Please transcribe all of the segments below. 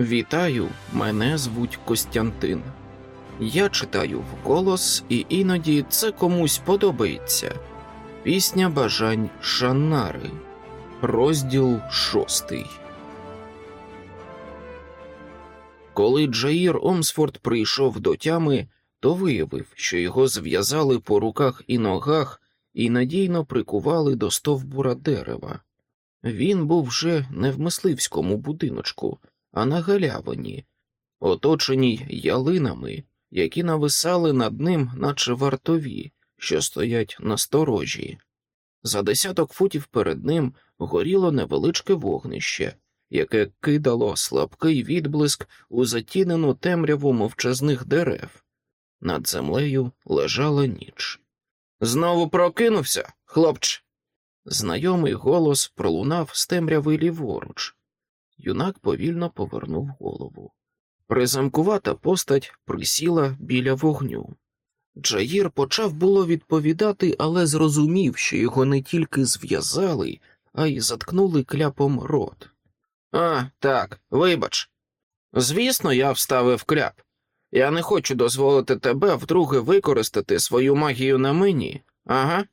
Вітаю, мене звуть Костянтин. Я читаю вголос, і іноді це комусь подобається. Пісня бажань Шаннари, розділ шостий. Коли Джаїр Омсфорд прийшов до тями, то виявив, що його зв'язали по руках і ногах і надійно прикували до стовбура дерева. Він був вже не в мисливському будиночку, а на галявині, оточеній ялинами, які нависали над ним, наче вартові, що стоять на сторожі. За десяток футів перед ним горіло невеличке вогнище, яке кидало слабкий відблиск у затінену темряву мовчазних дерев. Над землею лежала ніч. Знову прокинувся, хлопче. Знайомий голос пролунав з темряви ліворуч. Юнак повільно повернув голову. Призамкувата постать присіла біля вогню. Джаїр почав було відповідати, але зрозумів, що його не тільки зв'язали, а й заткнули кляпом рот. А, так, вибач. Звісно, я вставив кляп. Я не хочу дозволити тебе вдруге використати свою магію на мені, ага.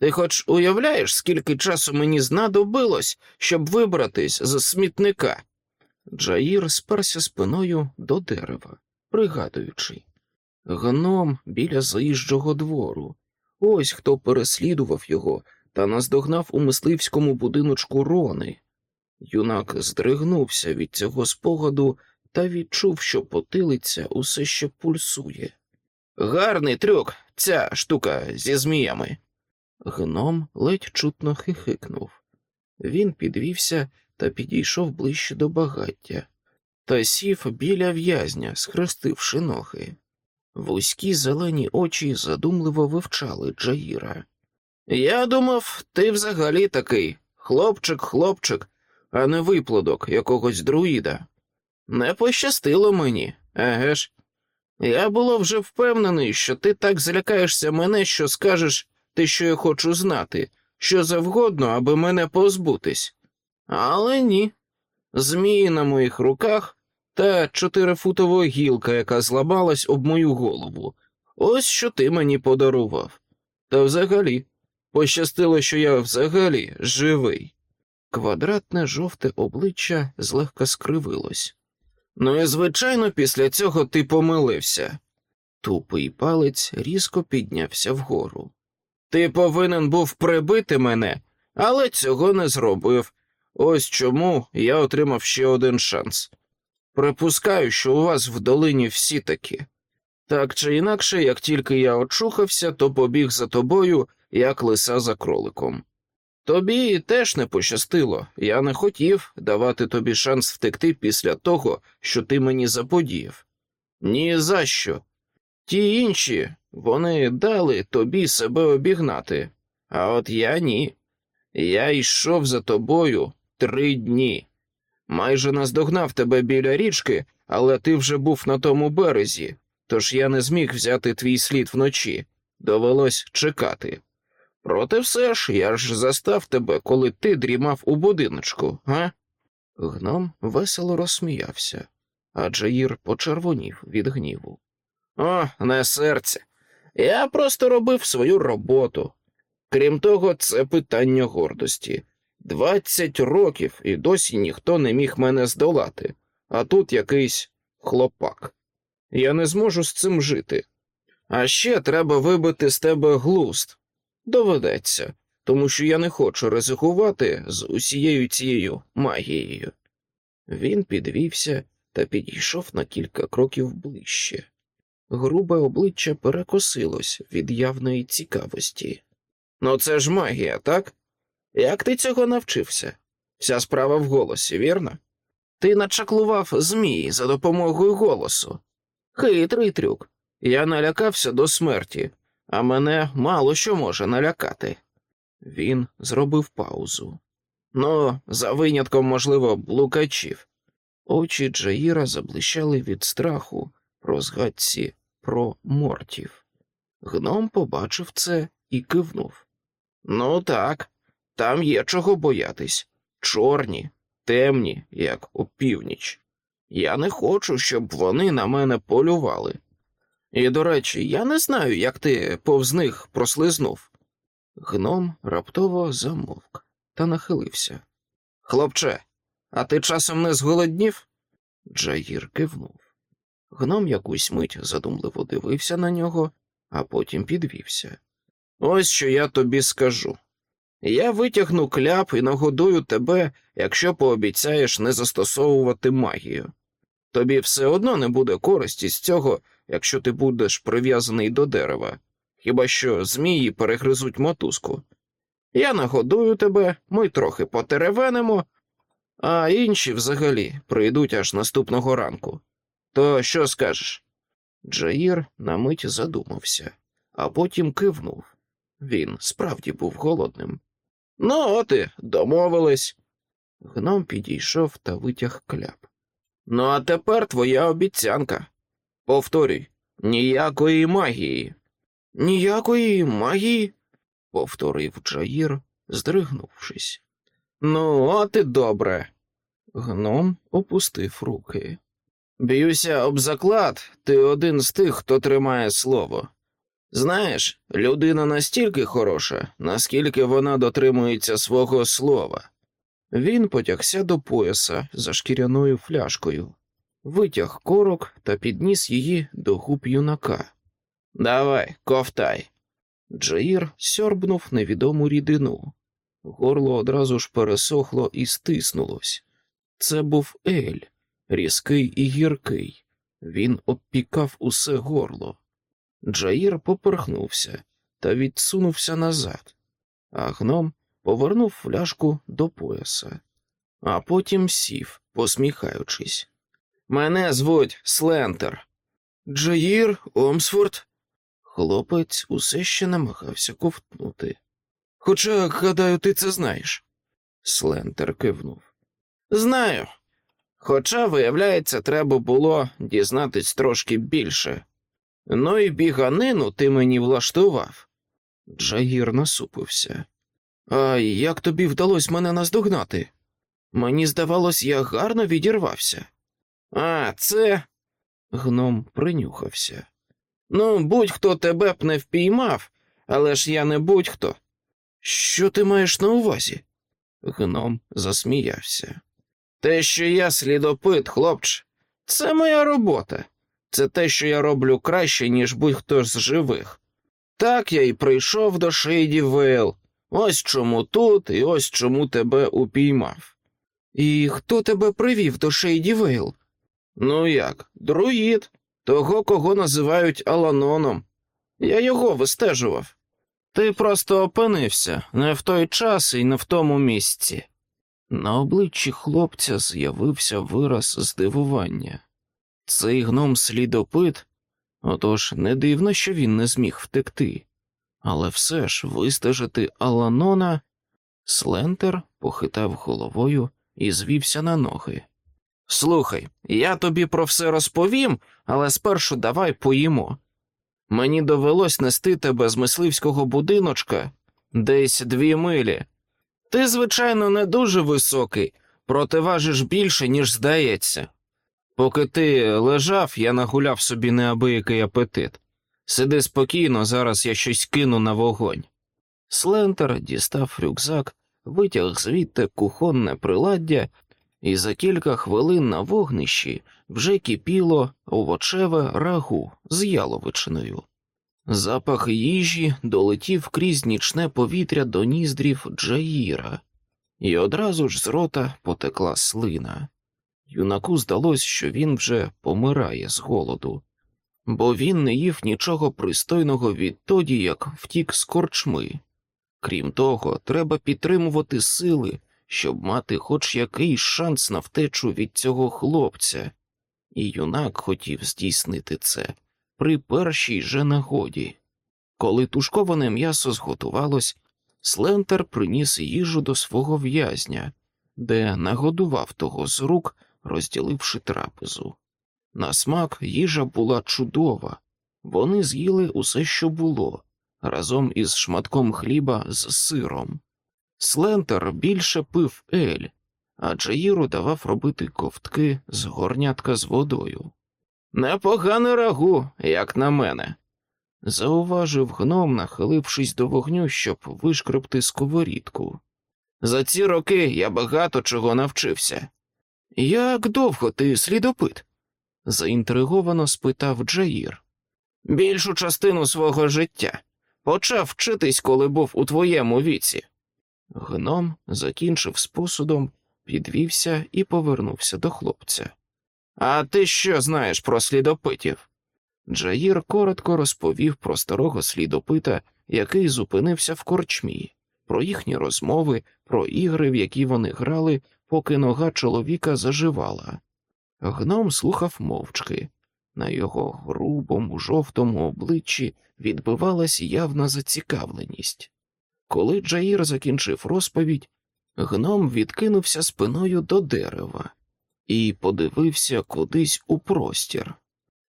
Ти хоч уявляєш, скільки часу мені знадобилось, щоб вибратись з смітника? Джаїр сперся спиною до дерева, пригадуючи. Гном біля заїжджого двору. Ось хто переслідував його та наздогнав у мисливському будиночку рони. Юнак здригнувся від цього спогаду та відчув, що потилиця усе ще пульсує. Гарний трюк, ця штука зі зміями. Гном ледь чутно хихикнув. Він підвівся та підійшов ближче до багаття, та сів біля в'язня, схрестивши ноги. Вузькі зелені очі задумливо вивчали Джаїра. Я думав, ти взагалі такий хлопчик, хлопчик, а не виплодок якогось друїда. Не пощастило мені, еге ж. Я було вже впевнений, що ти так злякаєшся мене, що скажеш те, що я хочу знати, що завгодно, аби мене позбутись. Але ні. Змії на моїх руках та чотирифутова гілка, яка зламалась об мою голову. Ось що ти мені подарував. Та взагалі, пощастило, що я взагалі живий. Квадратне жовте обличчя злегка скривилось. Ну і звичайно, після цього ти помилився. Тупий палець різко піднявся вгору. Ти повинен був прибити мене, але цього не зробив. Ось чому я отримав ще один шанс. Припускаю, що у вас в долині всі такі. Так чи інакше, як тільки я очухався, то побіг за тобою, як лиса за кроликом. Тобі теж не пощастило, я не хотів давати тобі шанс втекти після того, що ти мені заподіяв. Ні за що. Ті інші вони дали тобі себе обігнати, а от я ні. Я йшов за тобою три дні. Майже наздогнав тебе біля річки, але ти вже був на тому березі, тож я не зміг взяти твій слід вночі. Довелось чекати. Проте все ж я ж застав тебе, коли ти дрімав у будиночку, га? Гном весело розсміявся, а Джаїр почервонів від гніву. О, не серце. Я просто робив свою роботу. Крім того, це питання гордості. Двадцять років і досі ніхто не міг мене здолати, а тут якийсь хлопак. Я не зможу з цим жити. А ще треба вибити з тебе глуст. Доведеться, тому що я не хочу ризикувати з усією цією магією. Він підвівся та підійшов на кілька кроків ближче. Грубе обличчя перекосилось від явної цікавості. Ну, це ж магія, так? Як ти цього навчився? Вся справа в голосі, вірно? Ти начаклував змій за допомогою голосу. Хитрий трюк. Я налякався до смерті, а мене мало що може налякати. Він зробив паузу. Ну, за винятком, можливо, блукачів. Очі Джаїра заблищали від страху про згадці про мортів. Гном побачив це і кивнув. Ну так, там є чого боятись. Чорні, темні, як опівніч. Я не хочу, щоб вони на мене полювали. І, до речі, я не знаю, як ти повз них прослизнув. Гном раптово замовк та нахилився. Хлопче, а ти часом не зголоднів? Джаїр кивнув. Гном якусь мить задумливо дивився на нього, а потім підвівся. Ось що я тобі скажу. Я витягну кляп і нагодую тебе, якщо пообіцяєш не застосовувати магію. Тобі все одно не буде користі з цього, якщо ти будеш прив'язаний до дерева, хіба що змії перегризуть мотузку. Я нагодую тебе, ми трохи потеревенимо, а інші взагалі прийдуть аж наступного ранку. То що скажеш? Джаїр на мить задумався, а потім кивнув. Він справді був голодним. Ну, от і домовились. Гном підійшов та витяг кляп. Ну, а тепер твоя обіцянка. Повторюй, ніякої магії. Ніякої магії, повторив Джаїр, здригнувшись. Ну, от і добре. Гном опустив руки. Б'юся об заклад, ти один з тих, хто тримає слово. Знаєш, людина настільки хороша, наскільки вона дотримується свого слова. Він потягся до пояса за шкіряною фляжкою, витяг корок та підніс її до губ юнака. Давай, ковтай. Джаїр сьорбнув невідому рідину. Горло одразу ж пересохло і стиснулось. Це був Ель, різкий і гіркий. Він обпікав усе горло. Джаїр поперхнувся та відсунувся назад, а гном повернув фляжку до пояса, а потім сів, посміхаючись. Мене звуть Слентер. Джаїр Омсфорд. Хлопець усе ще намагався ковтнути. Хоча, гадаю, ти це знаєш. Слентер кивнув. Знаю. Хоча, виявляється, треба було дізнатись трошки більше. Ну і біганину ти мені влаштував. Джагір насупився. А як тобі вдалося мене наздогнати? Мені здавалось, я гарно відірвався. А, це. Гном принюхався. Ну, будь-хто тебе б не впіймав, але ж я не будь-хто. Що ти маєш на увазі? Гном засміявся. Те, що я слідопит, хлопче, це моя робота. Це те, що я роблю краще, ніж будь-хто з живих. Так я й прийшов до Шейді Вейл. Ось чому тут і ось чому тебе упіймав. І хто тебе привів до Шейді Вейл? Ну як, друїд, того, кого називають Аланоном. Я його вистежував. Ти просто опинився не в той час і не в тому місці. На обличчі хлопця з'явився вираз здивування. Цей гном слідопит, отож не дивно, що він не зміг втекти, але все ж вистежити Аланона. Слентер похитав головою і звівся на ноги. Слухай, я тобі про все розповім, але спершу давай поїмо. Мені довелось нести тебе з мисливського будиночка десь дві милі. Ти, звичайно, не дуже високий, проте важиш більше, ніж здається. Поки ти лежав, я нагуляв собі неабиякий апетит. Сиди спокійно, зараз я щось кину на вогонь. Слентер дістав рюкзак, витяг звідти кухонне приладдя, і за кілька хвилин на вогнищі вже кипіло овочеве рагу з яловичиною. Запах їжі долетів крізь нічне повітря до ніздрів Джаїра, і одразу ж з рота потекла слина. Юнаку здалось, що він вже помирає з голоду, бо він не їв нічого пристойного відтоді, як втік з корчми. Крім того, треба підтримувати сили, щоб мати хоч якийсь шанс на втечу від цього хлопця, і юнак хотів здійснити це при першій же нагоді. Коли тушковане м'ясо зготувалось, Слентер приніс їжу до свого в'язня, де нагодував того з рук розділивши трапезу. На смак їжа була чудова, вони з'їли усе, що було, разом із шматком хліба з сиром. Слентер більше пив ель, а Джаїру давав робити ковтки з горнятка з водою. Непогане рагу, як на мене, зауважив гном, нахилившись до вогню, щоб вишкребти сковорідку. За ці роки я багато чого навчився. Як довго ти слідопит? заінтриговано спитав Джаїр. Більшу частину свого життя. Почав вчитись, коли був у твоєму віці. Гном закінчив з посудом, підвівся і повернувся до хлопця. А ти що знаєш про слідопитів? Джаїр коротко розповів про старого слідопита, який зупинився в корчмі, про їхні розмови, про ігри, в які вони грали, поки нога чоловіка заживала. Гном слухав мовчки. На його грубому, жовтому обличчі відбивалась явна зацікавленість. Коли Джаїр закінчив розповідь, гном відкинувся спиною до дерева і подивився кудись у простір.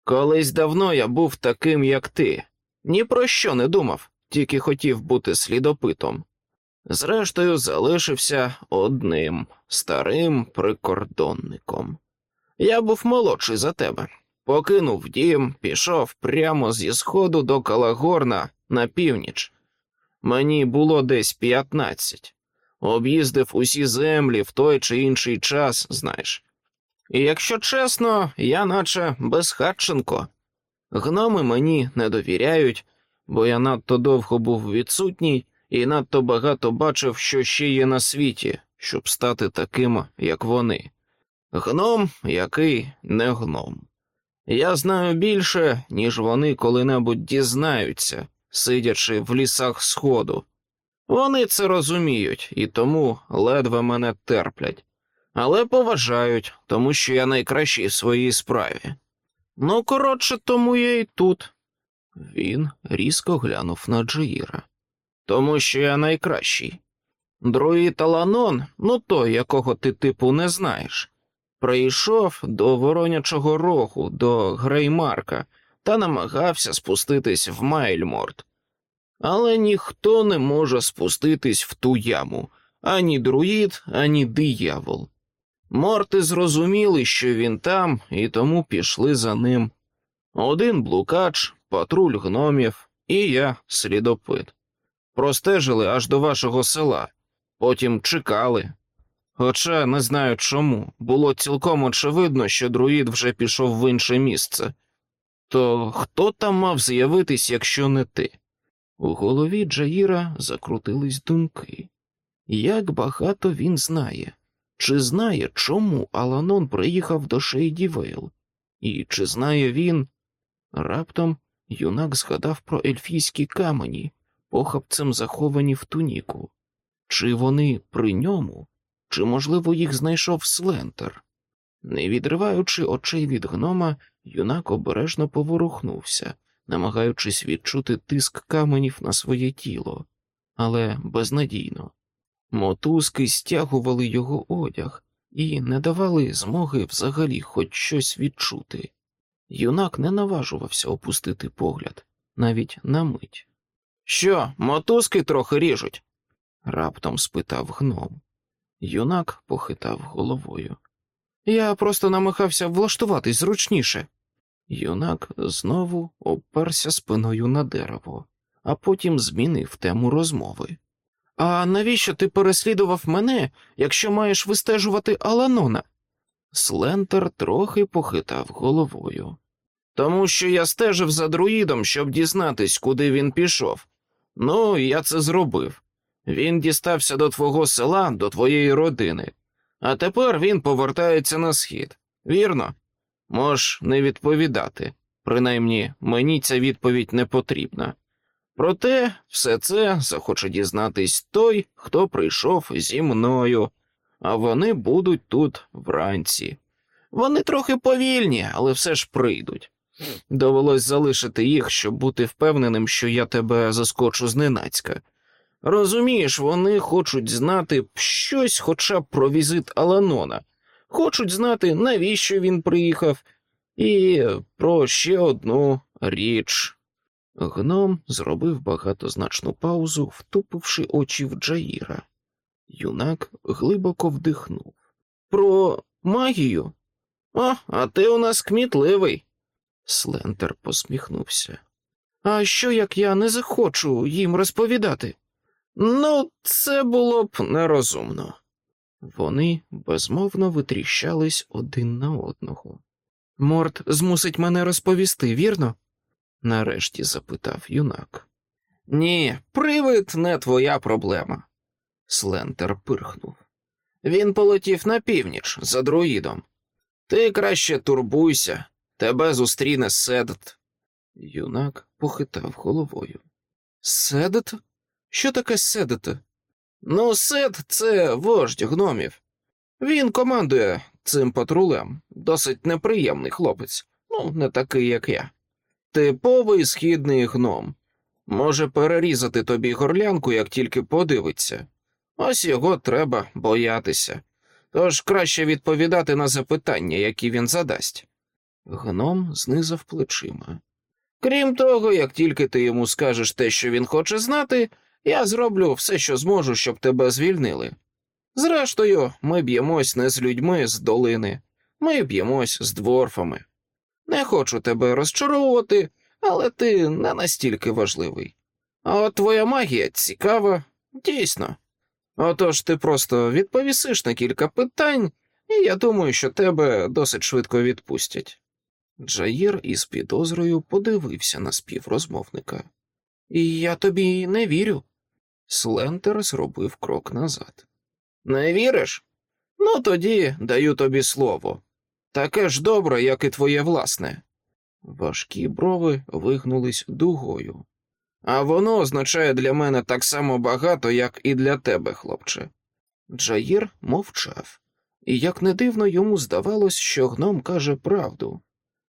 Колись давно я був таким, як ти, ні про що не думав, тільки хотів бути слідопитом. Зрештою, залишився одним старим прикордонником. Я був молодший за тебе. Покинув дім, пішов прямо зі сходу до Калагорна на північ. Мені було десь п'ятнадцять. Об'їздив усі землі в той чи інший час, знаєш. І якщо чесно, я наче безхатченко. Гноми мені не довіряють, бо я надто довго був відсутній і надто багато бачив, що ще є на світі, щоб стати таким, як вони. Гном, який не гном. Я знаю більше, ніж вони коли-небудь дізнаються, сидячи в лісах сходу. Вони це розуміють і тому ледве мене терплять, але поважають, тому що я найкращий в своїй справі. Ну, коротше, тому я і тут. Він різко глянув на Джаїра. Тому що я найкращий. Друїд Таланон, ну той, якого ти типу не знаєш. Прийшов до Воронячого рогу, до Греймарка, та намагався спуститись в Майльморт. Але ніхто не може спуститись в ту яму ані друїд, ані диявол. Морти зрозуміли, що він там, і тому пішли за ним. Один блукач, патруль гномів, і я слідопит. Простежили аж до вашого села, потім чекали, Хоча не знаю чому, було цілком очевидно, що друїд вже пішов в інше місце. То хто там мав з'явитись, якщо не ти? У голові Джаїра закрутились думки. Як багато він знає, чи знає, чому Аланон приїхав до Шейді Вейл? І чи знає він? Раптом юнак згадав про ельфійські камені, похапцем заховані в туніку. Чи вони при ньому? Чи, можливо, їх знайшов Слентер? Не відриваючи очей від гнома, юнак обережно поворухнувся, намагаючись відчути тиск каменів на своє тіло, але безнадійно. Мотузки стягували його одяг і не давали змоги взагалі хоч щось відчути. Юнак не наважувався опустити погляд навіть на мить. Що, мотузки трохи ріжуть? раптом спитав гном. Юнак похитав головою. Я просто намагався влаштуватись зручніше. Юнак знову оперся спиною на дерево, а потім змінив тему розмови. А навіщо ти переслідував мене, якщо маєш вистежувати Аланона? Слентер трохи похитав головою. Тому що я стежив за друїдом, щоб дізнатись, куди він пішов. Ну, я це зробив. Він дістався до твого села, до твоєї родини, а тепер він повертається на схід. Вірно? Мож не відповідати. Принаймні, мені ця відповідь не потрібна. Проте все це захоче дізнатись той, хто прийшов зі мною, а вони будуть тут вранці. Вони трохи повільні, але все ж прийдуть. Довелось залишити їх, щоб бути впевненим, що я тебе заскочу зненацька. Розумієш, вони хочуть знати щось хоча б про візит Аланона, хочуть знати, навіщо він приїхав, і про ще одну річ. Гном зробив багатозначну паузу, втупивши очі в Джаїра. Юнак глибоко вдихнув. Про магію? О, а ти у нас кмітливий. Слентер посміхнувся. А що як я не захочу їм розповідати? Ну, це було б нерозумно. Вони безмовно витріщались один на одного. Морт змусить мене розповісти, вірно? Нарешті запитав юнак. Ні, привид не твоя проблема. Слентер пирхнув. Він полетів на північ за друїдом. Ти краще турбуйся, тебе зустріне Седт. Юнак похитав головою. Седет? Що таке Седет? Ну, Сет це вождь гномів. Він командує цим патрулем. Досить неприємний хлопець, ну, не такий, як я. Типовий східний гном. Може перерізати тобі горлянку, як тільки подивиться. Ось його треба боятися. Тож краще відповідати на запитання, які він задасть. Гном знизав плечима. Крім того, як тільки ти йому скажеш те, що він хоче знати, я зроблю все, що зможу, щоб тебе звільнили. Зрештою, ми б'ємось не з людьми з долини, ми б'ємось з дворфами. Не хочу тебе розчаровувати, але ти не настільки важливий. А от твоя магія цікава, дійсно. Отож ти просто відповісиш на кілька питань, і я думаю, що тебе досить швидко відпустять. Джаїр із підозрою подивився на співрозмовника. І я тобі не вірю. Слентер зробив крок назад. Не віриш? Ну тоді даю тобі слово. Таке ж добре, як і твоє власне. Важкі брови вигнулись дугою. А воно означає для мене так само багато, як і для тебе, хлопче. Джаїр мовчав, і як не дивно йому здавалось, що гном каже правду.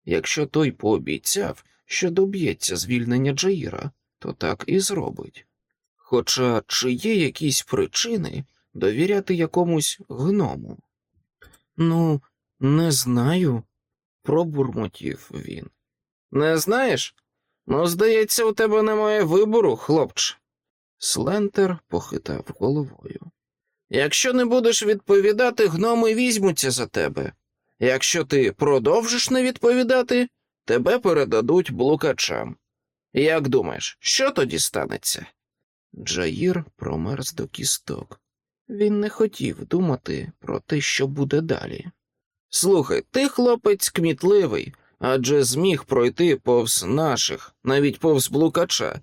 Якщо той пообіцяв, що доб'ється звільнення Джаїра, то так і зробить. Хоча чи є якісь причини довіряти якомусь гному? Ну, не знаю, пробурмотів він. Не знаєш? Ну, здається, у тебе немає вибору, хлопче. Слентер похитав головою. Якщо не будеш відповідати, гноми візьмуться за тебе. Якщо ти продовжиш не відповідати, тебе передадуть блукачам. Як думаєш, що тоді станеться? Джаїр промерз до кісток. Він не хотів думати про те, що буде далі. Слухай, ти хлопець кмітливий, адже зміг пройти повз наших, навіть повз блукача.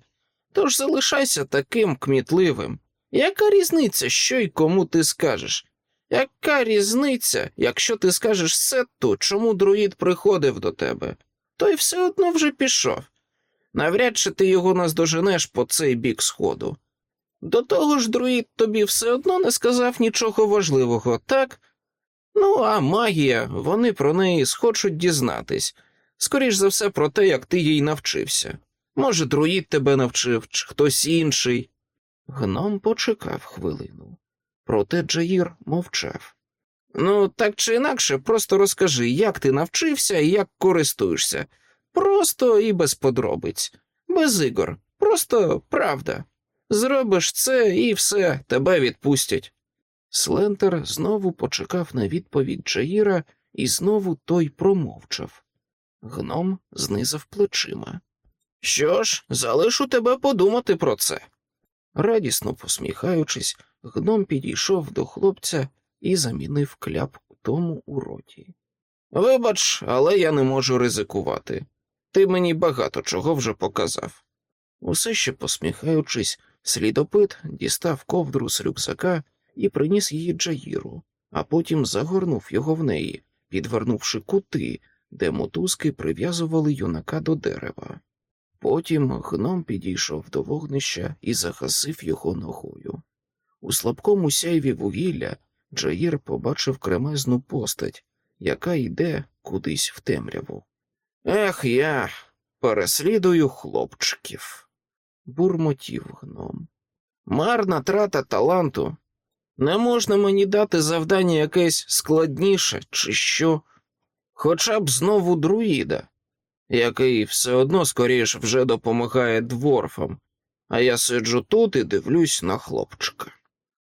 Тож залишайся таким кмітливим. Яка різниця, що й кому ти скажеш? Яка різниця, якщо ти скажеш сетту, чому друїд приходив до тебе? Той все одно вже пішов. Навряд чи ти його наздоженеш по цей бік сходу. До того ж, друїд тобі все одно не сказав нічого важливого, так? Ну, а магія, вони про неї схочуть дізнатись, скоріш за все, про те, як ти їй навчився. Може, друїд тебе навчив, чи хтось інший. Гном почекав хвилину. Проте Джаїр мовчав. Ну, так чи інакше, просто розкажи, як ти навчився і як користуєшся. Просто і без подробиць, без ігор, просто правда. Зробиш це і все, тебе відпустять. Слентер знову почекав на відповідь Джаїра, і знову той промовчав. Гном знизав плечима. Що ж, залишу тебе подумати про це. Радісно посміхаючись, гном підійшов до хлопця і замінив кляп у тому у роті. Вибач, але я не можу ризикувати. Ти мені багато чого вже показав. Усе ще посміхаючись, слідопит дістав ковдру з рюкзака і приніс її Джаїру, а потім загорнув його в неї, підвернувши кути, де мотузки прив'язували юнака до дерева. Потім гном підійшов до вогнища і загасив його ногою. У слабкому сяйві вугілля Джаїр побачив кремезну постать, яка йде кудись в темряву. Ех, я переслідую хлопчиків, бурмотів гном. Марна трата таланту. Не можна мені дати завдання якесь складніше, чи що, хоча б знову друїда, який все одно скоріш вже допомагає дворфам, а я сиджу тут і дивлюсь на хлопчика.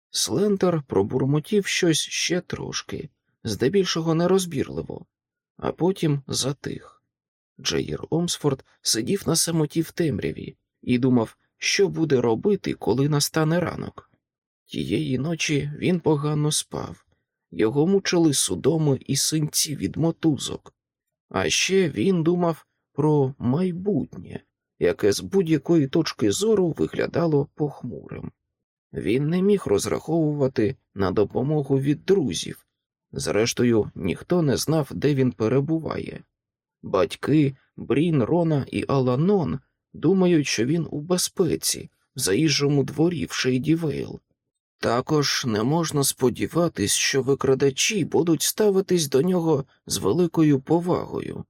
Слентер пробурмотів щось ще трошки, здебільшого нерозбірливо, а потім затих. Джеїр Омсфорд сидів на самоті в темряві і думав, що буде робити, коли настане ранок. Тієї ночі він погано спав, його мучили судоми і синці від мотузок, а ще він думав про майбутнє, яке з будь-якої точки зору виглядало похмурим. Він не міг розраховувати на допомогу від друзів. Зрештою, ніхто не знав, де він перебуває. Батьки Брін, Рона і Аланон думають, що він у безпеці, в заїжджому дворі в Шейдівейл. Також не можна сподіватись, що викрадачі будуть ставитись до нього з великою повагою.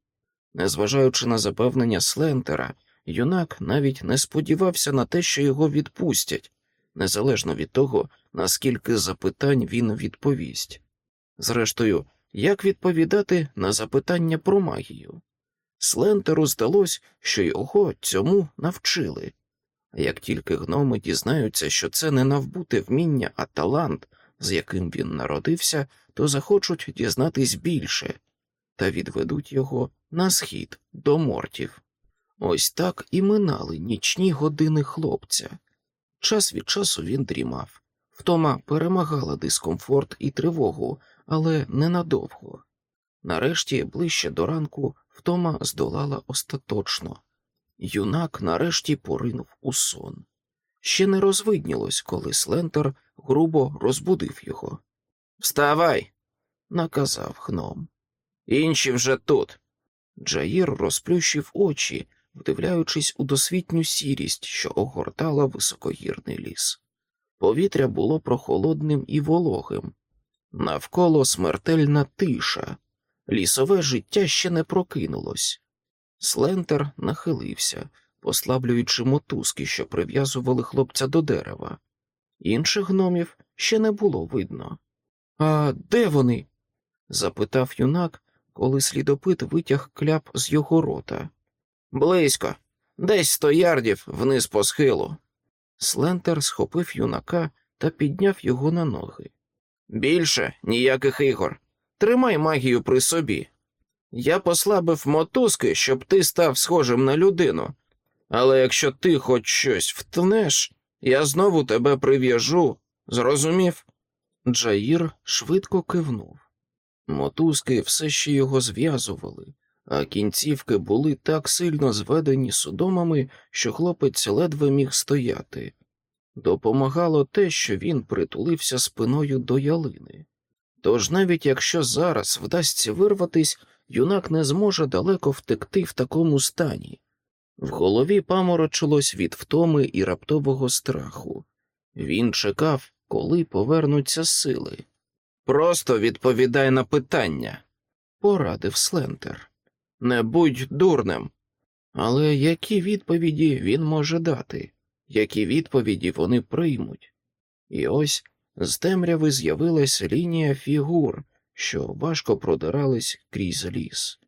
Незважаючи на запевнення Слентера, юнак навіть не сподівався на те, що його відпустять, незалежно від того, наскільки запитань він відповість. Зрештою, як відповідати на запитання про магію? Слентеру здалось, що його цьому навчили. Як тільки гноми дізнаються, що це не навбуте вміння, а талант, з яким він народився, то захочуть дізнатись більше та відведуть його на схід до мортів. Ось так і минали нічні години хлопця. Час від часу він дрімав. Втома перемагала дискомфорт і тривогу, але ненадовго. Нарешті, ближче до ранку, втома здолала остаточно. Юнак нарешті поринув у сон. Ще не розвиднілось, коли Слентер грубо розбудив його. Вставай, наказав гном. Інші вже тут. Джаїр розплющив очі, вдивляючись у досвітню сірість, що огортала високогірний ліс. Повітря було прохолодним і вологим. Навколо смертельна тиша, лісове життя ще не прокинулось. Слентер нахилився, послаблюючи мотузки, що прив'язували хлопця до дерева. Інших гномів ще не було видно. А де вони? запитав юнак, коли слідопит витяг кляп з його рота. Близько, десь сто ярдів вниз по схилу. Слентер схопив юнака та підняв його на ноги. Більше ніяких ігор. Тримай магію при собі. Я послабив мотузки, щоб ти став схожим на людину. Але якщо ти хоч щось втнеш, я знову тебе прив'яжу. Зрозумів? Джаїр швидко кивнув. Мотузки все ще його зв'язували, а кінцівки були так сильно зведені судомами, що хлопець ледве міг стояти. Допомагало те, що він притулився спиною до ялини. Тож навіть якщо зараз вдасться вирватись, юнак не зможе далеко втекти в такому стані. В голові паморочилось від втоми і раптового страху. Він чекав, коли повернуться сили. Просто відповідай на питання, порадив Слентер. Не будь дурним. Але які відповіді він може дати, які відповіді вони приймуть? І ось з темряви з'явилась лінія фігур, що важко продирались крізь ліс.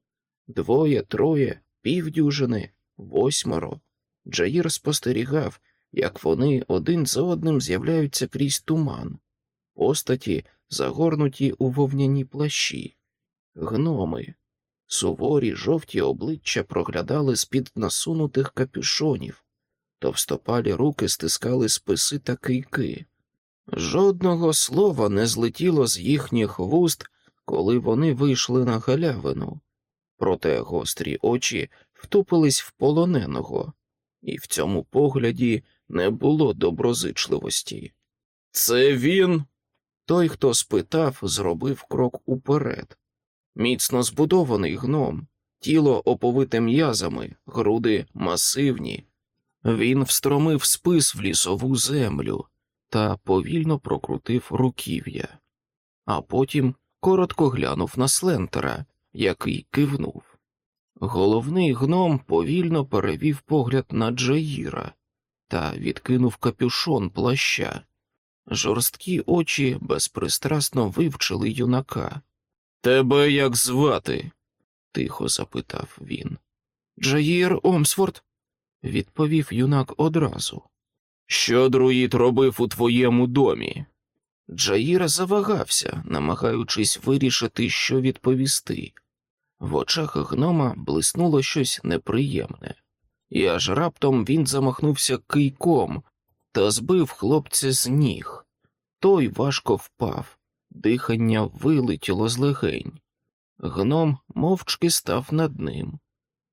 Двоє, троє, півдюжини, восьмеро. Джаїр спостерігав, як вони один за одним з'являються крізь туман, постаті, загорнуті у вовняні плащі, гноми, суворі жовті обличчя проглядали з-під насунутих капюшонів, товстопалі руки стискали списи та кийки. Жодного слова не злетіло з їхніх вуст, коли вони вийшли на галявину, проте гострі очі втупились в полоненого, і в цьому погляді не було доброзичливості. Це він? Той, хто спитав, зробив крок уперед. Міцно збудований гном, тіло оповите м'язами, груди масивні. Він встромив спис в лісову землю та повільно прокрутив руків'я, а потім коротко глянув на Слентера, який кивнув. Головний гном повільно перевів погляд на Джаїра та відкинув капюшон плаща. Жорсткі очі безпристрасно вивчили юнака. Тебе як звати? тихо запитав він. Джаїр Омсфорд, відповів юнак одразу. Що друїд робив у твоєму домі? Джаїр завагався, намагаючись вирішити, що відповісти. В очах гнома блиснуло щось неприємне, і аж раптом він замахнувся кийком та збив хлопця з ніг. Той важко впав, дихання вилетіло з легень. Гном мовчки став над ним,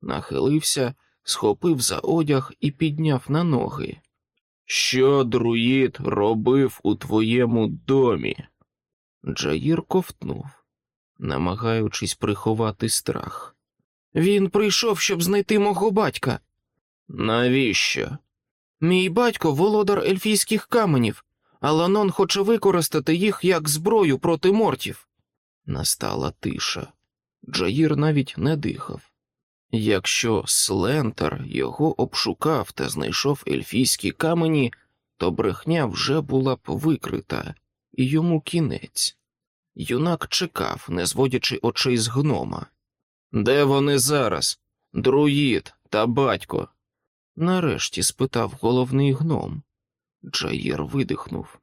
нахилився, схопив за одяг і підняв на ноги. Що друїд робив у твоєму домі? Джаїр ковтнув, намагаючись приховати страх. Він прийшов, щоб знайти мого батька. Навіщо? Мій батько володар ельфійських каменів, а Ланон хоче використати їх як зброю проти мортів. Настала тиша. Джаїр навіть не дихав. Якщо Слентер його обшукав та знайшов ельфійські камені, то брехня вже була б викрита, і йому кінець. Юнак чекав, не зводячи очей з гнома. Де вони зараз? Друїд та батько? Нарешті спитав головний гном. Джаїр видихнув.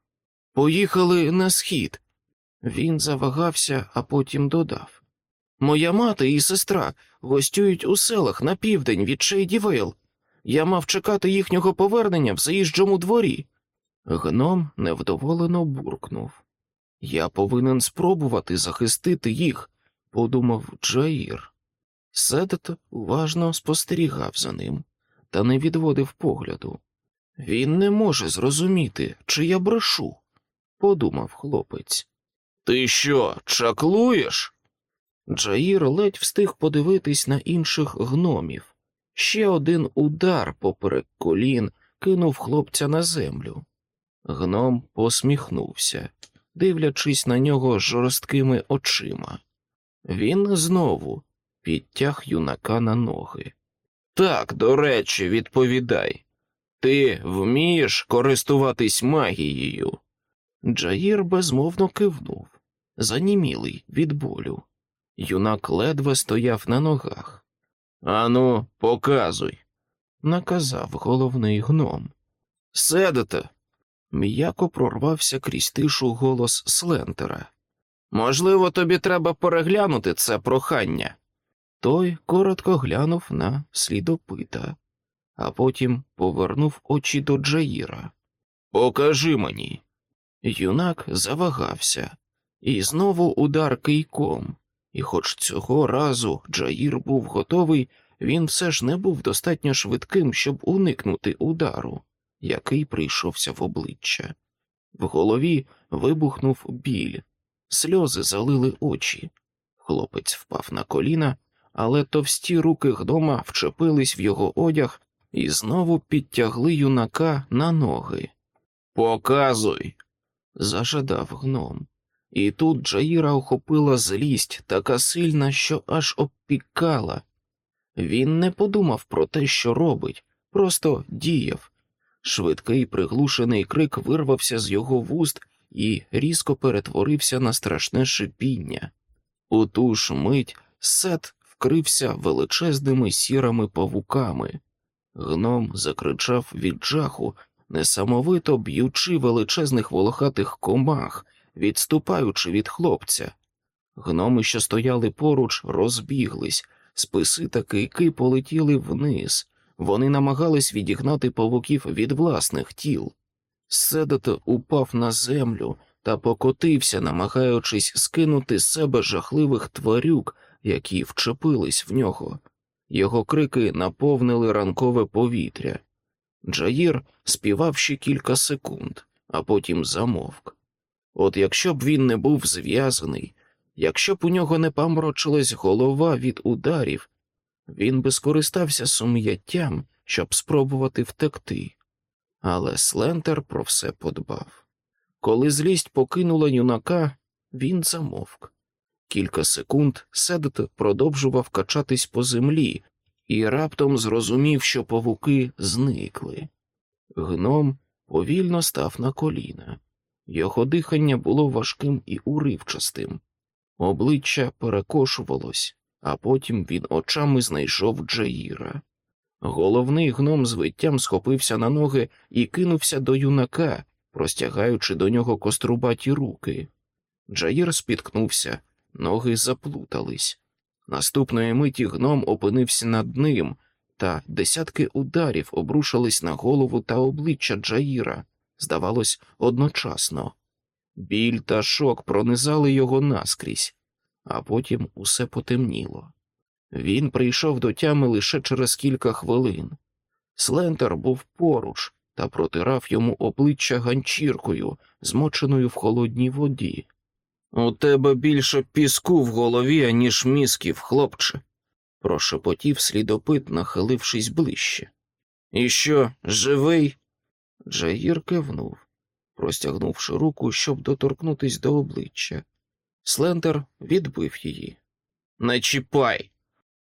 Поїхали на схід. Він завагався, а потім додав. Моя мати і сестра гостюють у селах на південь від Шейдівейл. Я мав чекати їхнього повернення в заїжджому дворі. Гном невдоволено буркнув. Я повинен спробувати захистити їх, подумав Джаїр. Седет уважно спостерігав за ним та не відводив погляду. Він не може зрозуміти, чи я брешу, подумав хлопець. Ти що, чаклуєш? Джаїр ледь встиг подивитись на інших гномів. Ще один удар поперек колін кинув хлопця на землю. Гном посміхнувся, дивлячись на нього жорсткими очима. Він знову підтяг юнака на ноги. Так, до речі, відповідай. Ти вмієш користуватись магією? Джаїр безмовно кивнув, занімілий від болю. Юнак ледве стояв на ногах. Ану, показуй, наказав головний гном. Седете. М'яко прорвався крізь тишу голос Слентера. Можливо, тобі треба переглянути це прохання. Той коротко глянув на слідопита, а потім повернув очі до Джаїра. Покажи мені. Юнак завагався, і знову удар кийком, і хоч цього разу Джаїр був готовий, він все ж не був достатньо швидким, щоб уникнути удару, який прийшовся в обличчя. В голові вибухнув біль, сльози залили очі. Хлопець впав на коліна, але товсті руки гнома вчепились в його одяг і знову підтягли юнака на ноги. Показуй, зажадав гном. І тут Джаїра охопила злість, така сильна, що аж обпікала. Він не подумав про те, що робить, просто діяв. Швидкий приглушений крик вирвався з його вуст і різко перетворився на страшне шипіння. У ту ж мить сет вкрився величезними сірими павуками. Гном закричав від жаху, несамовито б'ючи величезних волохатих комах, відступаючи від хлопця. Гноми, що стояли поруч, розбіглись, списи та кийки полетіли вниз, вони намагались відігнати павуків від власних тіл. Седет упав на землю та покотився, намагаючись скинути з себе жахливих тварюк, які вчепились в нього. Його крики наповнили ранкове повітря. Джаїр співав ще кілька секунд, а потім замовк. От якщо б він не був зв'язаний, якщо б у нього не памрочилась голова від ударів, він би скористався сум'яттям, щоб спробувати втекти. Але Слентер про все подбав. Коли злість покинула юнака, він замовк. Кілька секунд Седет продовжував качатись по землі і раптом зрозумів, що павуки зникли. Гном повільно став на коліна. Його дихання було важким і уривчастим, обличчя перекошувалось, а потім він очами знайшов Джаїра. Головний гном з виттям схопився на ноги і кинувся до юнака, простягаючи до нього кострубаті руки. Джаїр спіткнувся, ноги заплутались. Наступної миті гном опинився над ним, та десятки ударів обрушились на голову та обличчя Джаїра, здавалось, одночасно. Біль та шок пронизали його наскрізь, а потім усе потемніло. Він прийшов до тями лише через кілька хвилин. Слентер був поруч та протирав йому обличчя ганчіркою, змоченою в холодній воді. У тебе більше піску в голові, аніж мізків, хлопче, прошепотів слідопит, нахилившись ближче. І що, живий? Джаїр кивнув, простягнувши руку, щоб доторкнутись до обличчя. Слендер відбив її. Не чіпай.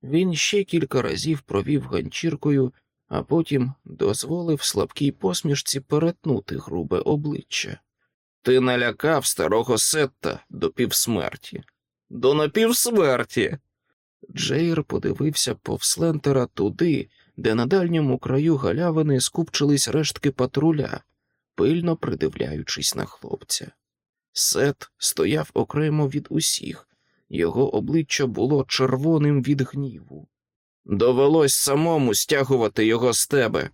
Він ще кілька разів провів ганчіркою, а потім дозволив слабкій посмішці перетнути грубе обличчя. Ти налякав старого Сетта до півсмерті. До напівсмерті. Джейр подивився повз Лентера туди, де на дальньому краю галявини скупчились рештки патруля, пильно придивляючись на хлопця. Сет стояв окремо від усіх, його обличчя було червоним від гніву. Довелось самому стягувати його з тебе,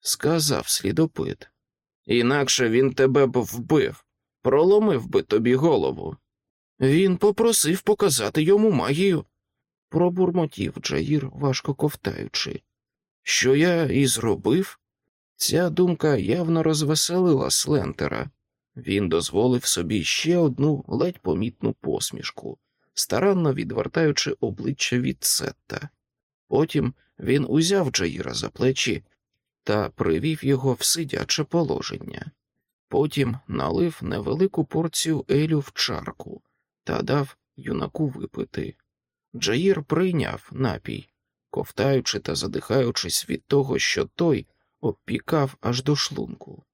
сказав слідопит. Інакше він тебе б вбив, проломив би тобі голову. Він попросив показати йому магію, пробурмотів Джаїр, важко ковтаючи. Що я і зробив? Ця думка явно розвеселила Слентера. Він дозволив собі ще одну ледь помітну посмішку, старанно відвертаючи обличчя від Сетта. Потім він узяв Джаїра за плечі та привів його в сидяче положення. Потім налив невелику порцію елю в чарку та дав юнаку випити. Джаїр прийняв напій, ковтаючи та задихаючись від того, що той обпікав аж до шлунку.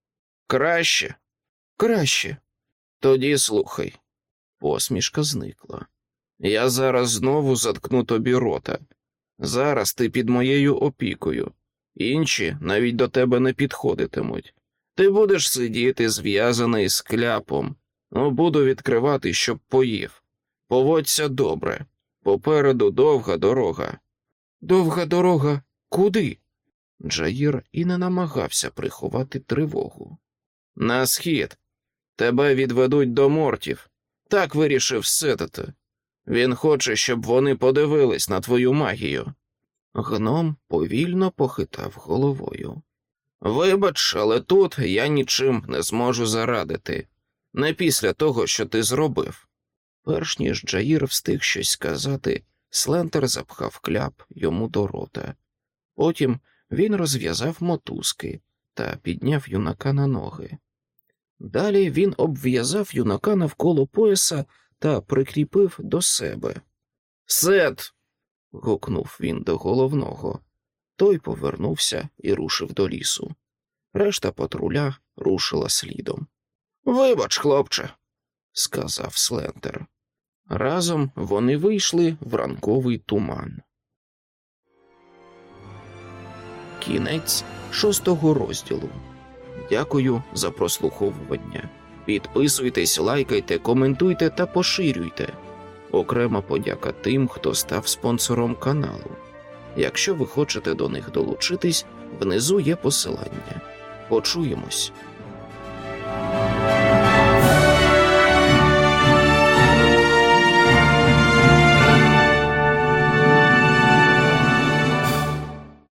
Краще, краще. Тоді слухай. Посмішка зникла. Я зараз знову заткну тобі рота. Зараз ти під моєю опікою, інші навіть до тебе не підходитимуть. Ти будеш сидіти зв'язаний з кляпом, Ну, буду відкривати, щоб поїв. Поводься добре. Попереду довга дорога. Довга дорога куди? Джаїр і не намагався приховати тривогу. На схід. Тебе відведуть до мортів. Так вирішив сетити. Він хоче, щоб вони подивились на твою магію. Гном повільно похитав головою. Вибач, але тут я нічим не зможу зарадити, не після того, що ти зробив. Перш ніж Джаїр встиг щось сказати, Слентер запхав кляп йому до рота. Потім він розв'язав мотузки та підняв юнака на ноги. Далі він обв'язав юнака навколо пояса та прикріпив до себе. Сет. гукнув він до головного. Той повернувся і рушив до лісу. Решта патруля рушила слідом. Вибач, хлопче, сказав Слентер. Разом вони вийшли в ранковий туман. Кінець шостого розділу. Дякую за прослуховування. Підписуйтесь, лайкайте, коментуйте та поширюйте. Окрема подяка тим, хто став спонсором каналу. Якщо ви хочете до них долучитись, внизу є посилання. Почуємось.